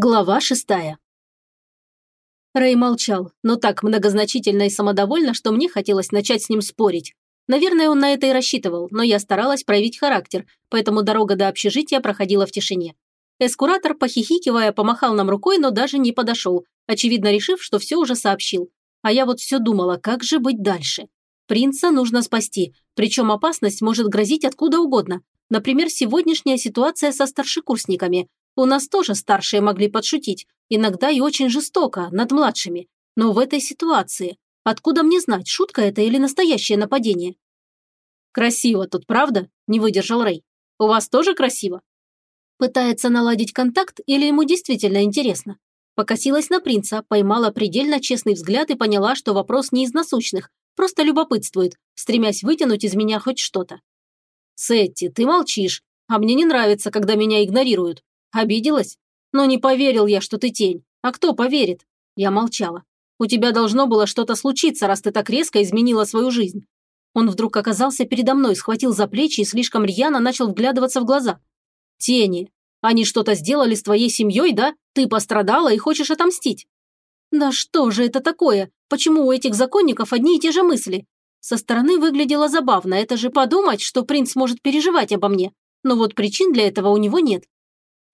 Глава шестая. Рэй молчал, но так многозначительно и самодовольно, что мне хотелось начать с ним спорить. Наверное, он на это и рассчитывал, но я старалась проявить характер, поэтому дорога до общежития проходила в тишине. Эскуратор, похихикивая, помахал нам рукой, но даже не подошел, очевидно решив, что все уже сообщил. А я вот все думала, как же быть дальше. Принца нужно спасти, причем опасность может грозить откуда угодно. Например, сегодняшняя ситуация со старшекурсниками, у нас тоже старшие могли подшутить, иногда и очень жестоко, над младшими. Но в этой ситуации, откуда мне знать, шутка это или настоящее нападение? «Красиво тут, правда?» – не выдержал Рэй. «У вас тоже красиво?» Пытается наладить контакт или ему действительно интересно? Покосилась на принца, поймала предельно честный взгляд и поняла, что вопрос не из насущных, просто любопытствует, стремясь вытянуть из меня хоть что-то. «Сетти, ты молчишь, а мне не нравится, когда меня игнорируют. Обиделась? Но не поверил я, что ты тень. А кто поверит? Я молчала. У тебя должно было что-то случиться, раз ты так резко изменила свою жизнь. Он вдруг оказался передо мной, схватил за плечи и слишком рьяно начал вглядываться в глаза. Тени. Они что-то сделали с твоей семьей, да? Ты пострадала и хочешь отомстить. Да что же это такое? Почему у этих законников одни и те же мысли? Со стороны выглядело забавно, это же подумать, что принц может переживать обо мне. Но вот причин для этого у него нет.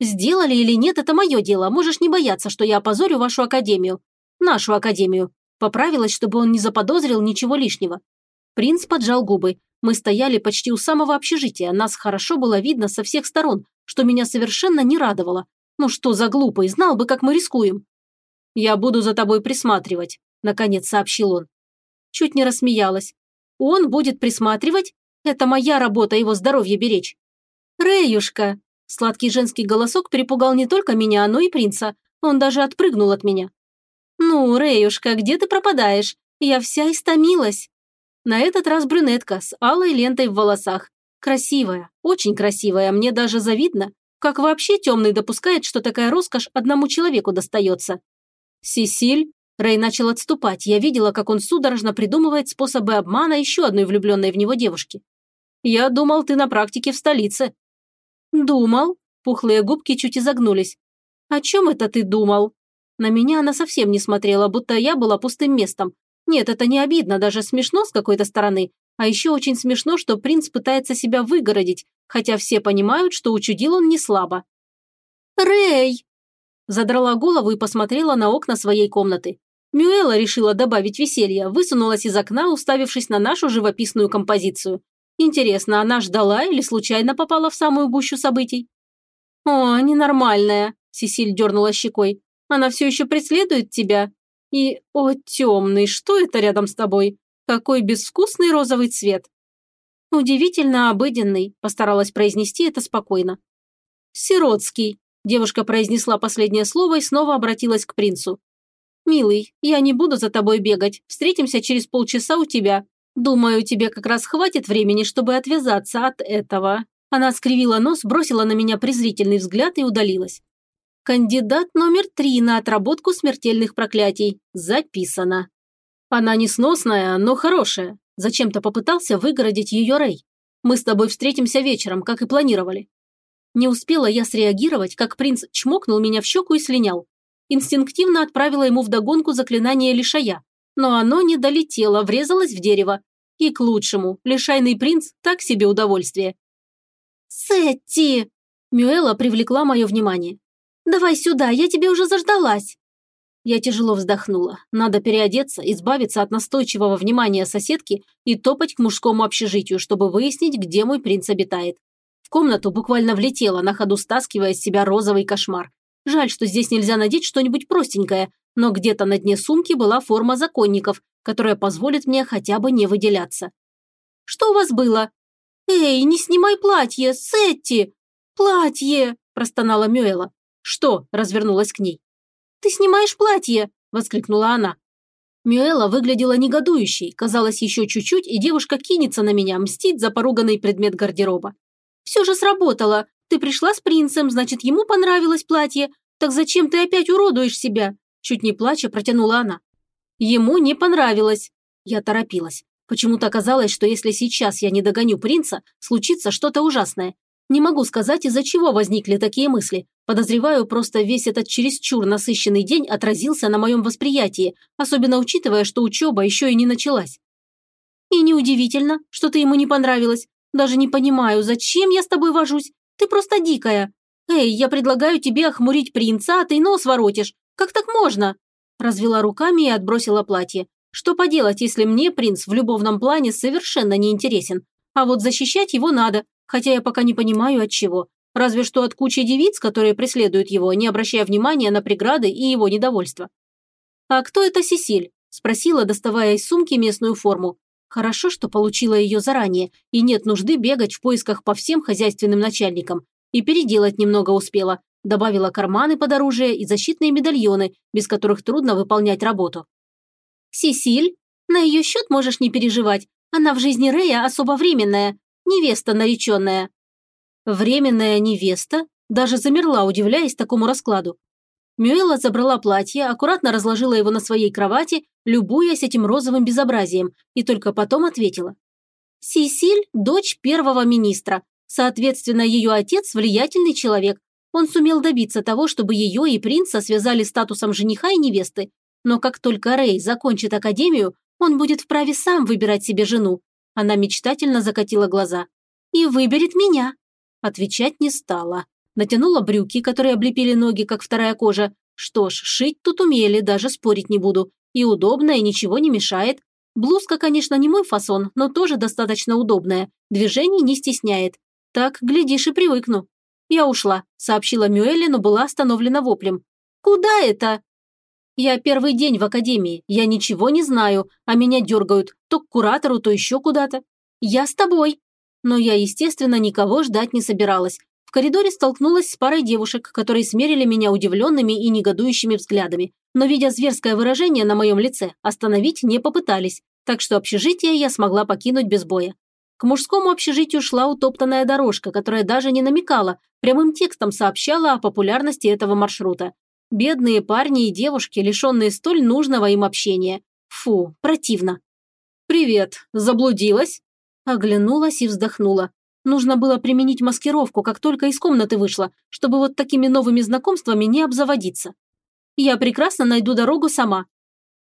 Сделали или нет, это мое дело. Можешь не бояться, что я опозорю вашу академию. Нашу академию. Поправилась, чтобы он не заподозрил ничего лишнего. Принц поджал губы. Мы стояли почти у самого общежития. Нас хорошо было видно со всех сторон, что меня совершенно не радовало. Ну что за глупый, знал бы, как мы рискуем. «Я буду за тобой присматривать», – наконец сообщил он. Чуть не рассмеялась. «Он будет присматривать? Это моя работа его здоровье беречь». «Рэюшка», Сладкий женский голосок перепугал не только меня, но и принца. Он даже отпрыгнул от меня. «Ну, Рэюшка, где ты пропадаешь? Я вся истомилась». На этот раз брюнетка с алой лентой в волосах. Красивая, очень красивая, мне даже завидно. Как вообще темный допускает, что такая роскошь одному человеку достается? Сесиль? Рэй начал отступать. Я видела, как он судорожно придумывает способы обмана еще одной влюбленной в него девушки. Я думал, ты на практике в столице. «Думал?» Пухлые губки чуть изогнулись. «О чем это ты думал?» На меня она совсем не смотрела, будто я была пустым местом. Нет, это не обидно, даже смешно с какой-то стороны. А еще очень смешно, что принц пытается себя выгородить, хотя все понимают, что учудил он не слабо. «Рэй!» Задрала голову и посмотрела на окна своей комнаты. Мюэла решила добавить веселья, высунулась из окна, уставившись на нашу живописную композицию. Интересно, она ждала или случайно попала в самую гущу событий? «О, ненормальная», – Сесиль дернула щекой. «Она все еще преследует тебя? И, о, темный, что это рядом с тобой? Какой безвкусный розовый цвет!» «Удивительно обыденный», – постаралась произнести это спокойно. «Сиротский», – девушка произнесла последнее слово и снова обратилась к принцу. «Милый, я не буду за тобой бегать. Встретимся через полчаса у тебя. Думаю, тебе как раз хватит времени, чтобы отвязаться от этого». Она скривила нос, бросила на меня презрительный взгляд и удалилась. Кандидат номер три на отработку смертельных проклятий. Записано. Она несносная, но хорошая. Зачем-то попытался выгородить ее Рэй. Мы с тобой встретимся вечером, как и планировали. Не успела я среагировать, как принц чмокнул меня в щеку и слинял. Инстинктивно отправила ему вдогонку заклинание лишая, но оно не долетело, врезалось в дерево. И к лучшему, лишайный принц так себе удовольствие. «Сетти!» Мюэла привлекла мое внимание. «Давай сюда, я тебе уже заждалась!» Я тяжело вздохнула. Надо переодеться, избавиться от настойчивого внимания соседки и топать к мужскому общежитию, чтобы выяснить, где мой принц обитает. В комнату буквально влетела, на ходу стаскивая с себя розовый кошмар. Жаль, что здесь нельзя надеть что-нибудь простенькое, но где-то на дне сумки была форма законников, которая позволит мне хотя бы не выделяться. «Что у вас было?» «Эй, не снимай платье, Сетти! Платье!» – простонала Мюэла. «Что?» – развернулась к ней. «Ты снимаешь платье!» – воскликнула она. Мюэла выглядела негодующей, казалось, еще чуть-чуть, и девушка кинется на меня, мстить за поруганный предмет гардероба. «Все же сработало. Ты пришла с принцем, значит, ему понравилось платье. Так зачем ты опять уродуешь себя? Чуть не плача протянула она. Ему не понравилось. Я торопилась. Почему-то казалось, что если сейчас я не догоню принца, случится что-то ужасное. Не могу сказать, из-за чего возникли такие мысли. Подозреваю, просто весь этот чересчур насыщенный день отразился на моем восприятии, особенно учитывая, что учеба еще и не началась. И неудивительно, что ты ему не понравилась. Даже не понимаю, зачем я с тобой вожусь? Ты просто дикая. Эй, я предлагаю тебе охмурить принца, а ты нос воротишь. Как так можно?» Развела руками и отбросила платье. Что поделать, если мне принц в любовном плане совершенно не интересен? А вот защищать его надо, хотя я пока не понимаю от чего. Разве что от кучи девиц, которые преследуют его, не обращая внимания на преграды и его недовольство. «А кто это Сесиль?» – спросила, доставая из сумки местную форму. Хорошо, что получила ее заранее, и нет нужды бегать в поисках по всем хозяйственным начальникам. И переделать немного успела. Добавила карманы под оружие и защитные медальоны, без которых трудно выполнять работу. «Сесиль, на ее счет можешь не переживать. Она в жизни Рея особо временная. Невеста нареченная». «Временная невеста?» Даже замерла, удивляясь такому раскладу. Мюэла забрала платье, аккуратно разложила его на своей кровати, любуясь этим розовым безобразием, и только потом ответила. «Сисиль – дочь первого министра. Соответственно, ее отец – влиятельный человек. Он сумел добиться того, чтобы ее и принца связали статусом жениха и невесты. Но как только Рэй закончит академию, он будет вправе сам выбирать себе жену. Она мечтательно закатила глаза. «И выберет меня». Отвечать не стала. Натянула брюки, которые облепили ноги, как вторая кожа. Что ж, шить тут умели, даже спорить не буду. И удобно, и ничего не мешает. Блузка, конечно, не мой фасон, но тоже достаточно удобная. Движений не стесняет. Так, глядишь, и привыкну. Я ушла, сообщила Мюэлли, но была остановлена воплем. «Куда это?» «Я первый день в академии, я ничего не знаю, а меня дергают то к куратору, то еще куда-то. Я с тобой». Но я, естественно, никого ждать не собиралась, коридоре столкнулась с парой девушек, которые смерили меня удивленными и негодующими взглядами, но, видя зверское выражение на моем лице, остановить не попытались, так что общежитие я смогла покинуть без боя. К мужскому общежитию шла утоптанная дорожка, которая даже не намекала, прямым текстом сообщала о популярности этого маршрута. Бедные парни и девушки, лишенные столь нужного им общения. Фу, противно. «Привет, заблудилась?» Оглянулась и вздохнула. Нужно было применить маскировку, как только из комнаты вышла, чтобы вот такими новыми знакомствами не обзаводиться. Я прекрасно найду дорогу сама.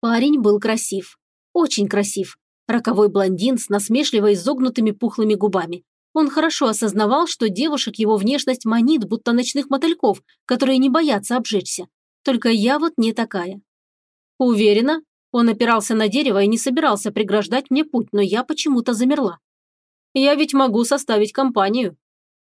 Парень был красив. Очень красив. Роковой блондин с насмешливо изогнутыми пухлыми губами. Он хорошо осознавал, что девушек его внешность манит, будто ночных мотыльков, которые не боятся обжечься. Только я вот не такая. Уверена, он опирался на дерево и не собирался преграждать мне путь, но я почему-то замерла. Я ведь могу составить компанию».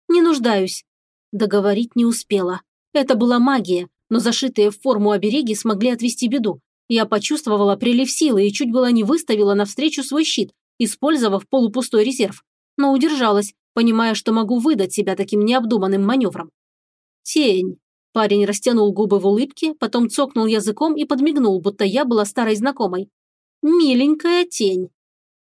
«Не нуждаюсь». Договорить не успела. Это была магия, но зашитые в форму обереги смогли отвести беду. Я почувствовала прилив силы и чуть было не выставила навстречу свой щит, использовав полупустой резерв. Но удержалась, понимая, что могу выдать себя таким необдуманным маневром. «Тень». Парень растянул губы в улыбке, потом цокнул языком и подмигнул, будто я была старой знакомой. «Миленькая тень».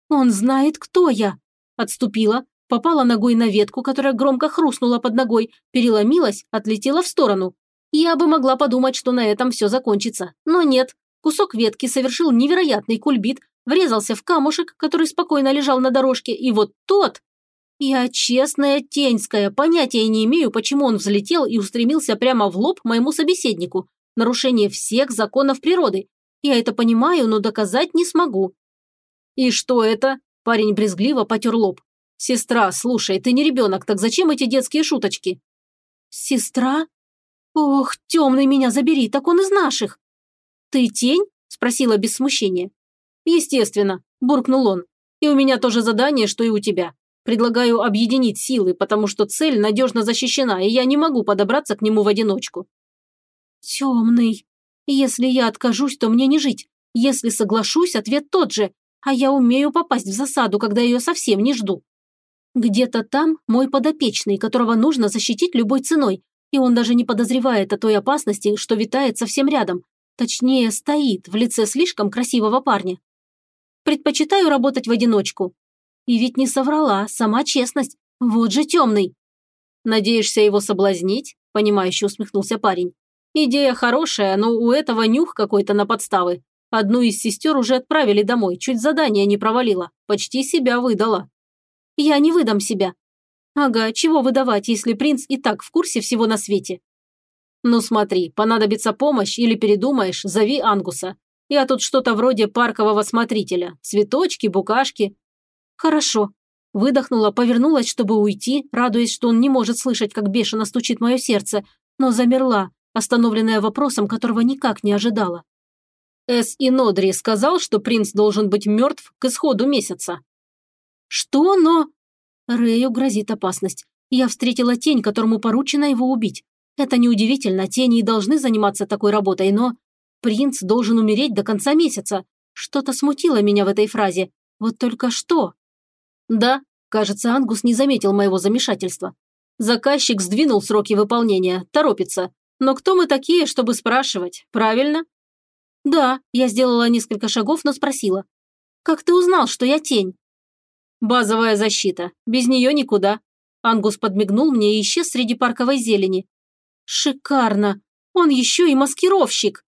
«Он знает, кто я», Отступила, попала ногой на ветку, которая громко хрустнула под ногой, переломилась, отлетела в сторону. Я бы могла подумать, что на этом все закончится. Но нет. Кусок ветки совершил невероятный кульбит, врезался в камушек, который спокойно лежал на дорожке, и вот тот... Я честная теньская, понятия не имею, почему он взлетел и устремился прямо в лоб моему собеседнику. Нарушение всех законов природы. Я это понимаю, но доказать не смогу. «И что это?» Парень брезгливо потер лоб. «Сестра, слушай, ты не ребенок, так зачем эти детские шуточки?» «Сестра? Ох, темный меня забери, так он из наших!» «Ты тень?» – спросила без смущения. «Естественно», – буркнул он. «И у меня тоже задание, что и у тебя. Предлагаю объединить силы, потому что цель надежно защищена, и я не могу подобраться к нему в одиночку». «Темный. Если я откажусь, то мне не жить. Если соглашусь, ответ тот же. А я умею попасть в засаду, когда ее совсем не жду. Где-то там мой подопечный, которого нужно защитить любой ценой, и он даже не подозревает о той опасности, что витает совсем рядом. Точнее, стоит в лице слишком красивого парня. Предпочитаю работать в одиночку. И ведь не соврала, сама честность. Вот же темный. Надеешься его соблазнить? Понимающе усмехнулся парень. Идея хорошая, но у этого нюх какой-то на подставы. Одну из сестер уже отправили домой, чуть задание не провалила, почти себя выдала. Я не выдам себя. Ага, чего выдавать, если принц и так в курсе всего на свете? Ну смотри, понадобится помощь или передумаешь, зови Ангуса. Я тут что-то вроде паркового смотрителя. Цветочки, букашки. Хорошо. Выдохнула, повернулась, чтобы уйти, радуясь, что он не может слышать, как бешено стучит мое сердце, но замерла, остановленная вопросом, которого никак не ожидала. Эс и Нодри сказал, что принц должен быть мертв к исходу месяца. Что, но... Рэю грозит опасность. Я встретила тень, которому поручено его убить. Это неудивительно, тени и должны заниматься такой работой, но... Принц должен умереть до конца месяца. Что-то смутило меня в этой фразе. Вот только что? Да, кажется, Ангус не заметил моего замешательства. Заказчик сдвинул сроки выполнения, торопится. Но кто мы такие, чтобы спрашивать, правильно? Да, я сделала несколько шагов, но спросила. Как ты узнал, что я тень? Базовая защита. Без нее никуда. Ангус подмигнул мне и исчез среди парковой зелени. Шикарно. Он еще и маскировщик.